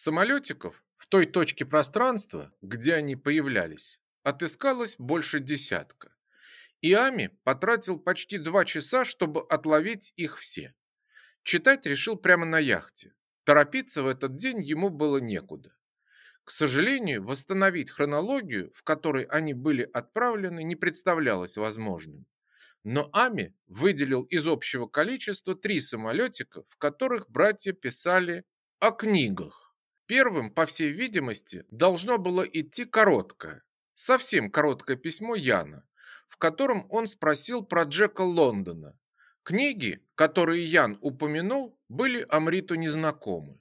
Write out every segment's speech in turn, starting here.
Самолетиков в той точке пространства, где они появлялись, отыскалось больше десятка. И Ами потратил почти два часа, чтобы отловить их все. Читать решил прямо на яхте. Торопиться в этот день ему было некуда. К сожалению, восстановить хронологию, в которой они были отправлены, не представлялось возможным. Но Ами выделил из общего количества три самолетика, в которых братья писали о книгах. Первым, по всей видимости, должно было идти короткое, совсем короткое письмо Яна, в котором он спросил про Джека Лондона. Книги, которые Ян упомянул, были Амриту незнакомы.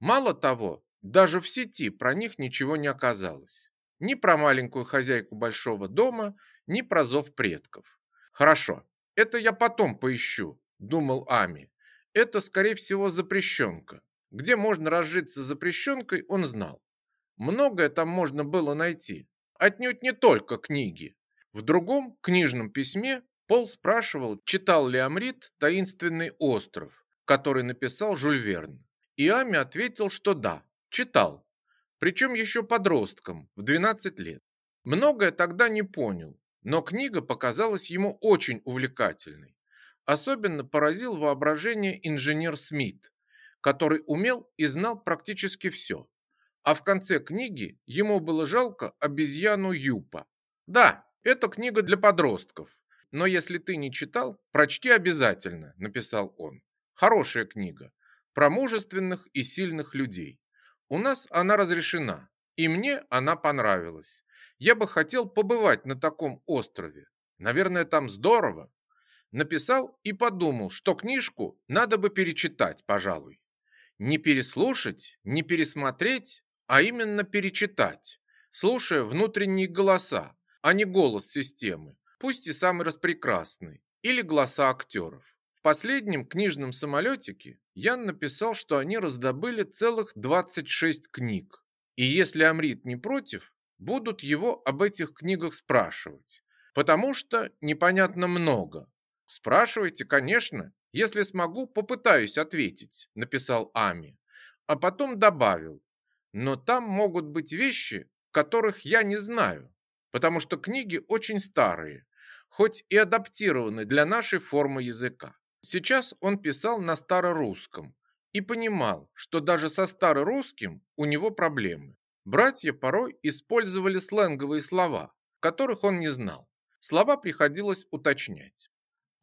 Мало того, даже в сети про них ничего не оказалось. Ни про маленькую хозяйку большого дома, ни про зов предков. Хорошо, это я потом поищу, думал Ами. Это, скорее всего, запрещенка. Где можно разжиться запрещенкой, он знал. Многое там можно было найти. Отнюдь не только книги. В другом книжном письме Пол спрашивал, читал ли Амрит «Таинственный остров», который написал Жюль Верн. И Ами ответил, что да, читал. Причем еще подростком, в 12 лет. Многое тогда не понял, но книга показалась ему очень увлекательной. Особенно поразил воображение инженер Смит, который умел и знал практически все. А в конце книги ему было жалко обезьяну Юпа. Да, это книга для подростков, но если ты не читал, прочти обязательно, написал он. Хорошая книга про мужественных и сильных людей. У нас она разрешена, и мне она понравилась. Я бы хотел побывать на таком острове. Наверное, там здорово. Написал и подумал, что книжку надо бы перечитать, пожалуй. Не переслушать, не пересмотреть, а именно перечитать, слушая внутренние голоса, а не голос системы, пусть и самый распрекрасный, или голоса актеров. В последнем книжном самолетике Ян написал, что они раздобыли целых 26 книг. И если Амрит не против, будут его об этих книгах спрашивать. Потому что непонятно много. Спрашивайте, конечно, если смогу, попытаюсь ответить, написал Ами. А потом добавил, но там могут быть вещи, которых я не знаю, потому что книги очень старые, хоть и адаптированы для нашей формы языка. Сейчас он писал на старорусском и понимал, что даже со старорусским у него проблемы. Братья порой использовали сленговые слова, которых он не знал. Слова приходилось уточнять.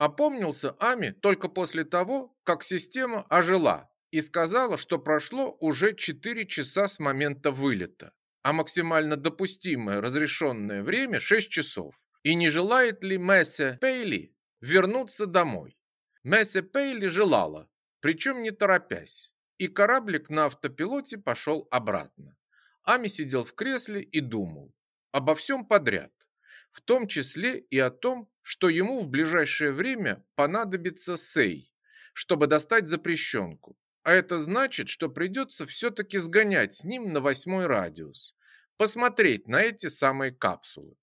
Опомнился Ами только после того, как система ожила и сказала, что прошло уже 4 часа с момента вылета, а максимально допустимое разрешенное время 6 часов. И не желает ли Мессе Пейли вернуться домой? Мессе Пейли желала, причем не торопясь, и кораблик на автопилоте пошел обратно. Ами сидел в кресле и думал обо всем подряд, в том числе и о том, что ему в ближайшее время понадобится сей, чтобы достать запрещенку. А это значит, что придется все-таки сгонять с ним на восьмой радиус, посмотреть на эти самые капсулы.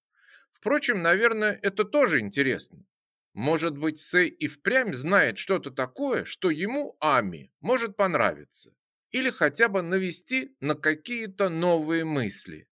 Впрочем, наверное, это тоже интересно. Может быть, Сей и впрямь знает что-то такое, что ему, Ами, может понравиться. Или хотя бы навести на какие-то новые мысли.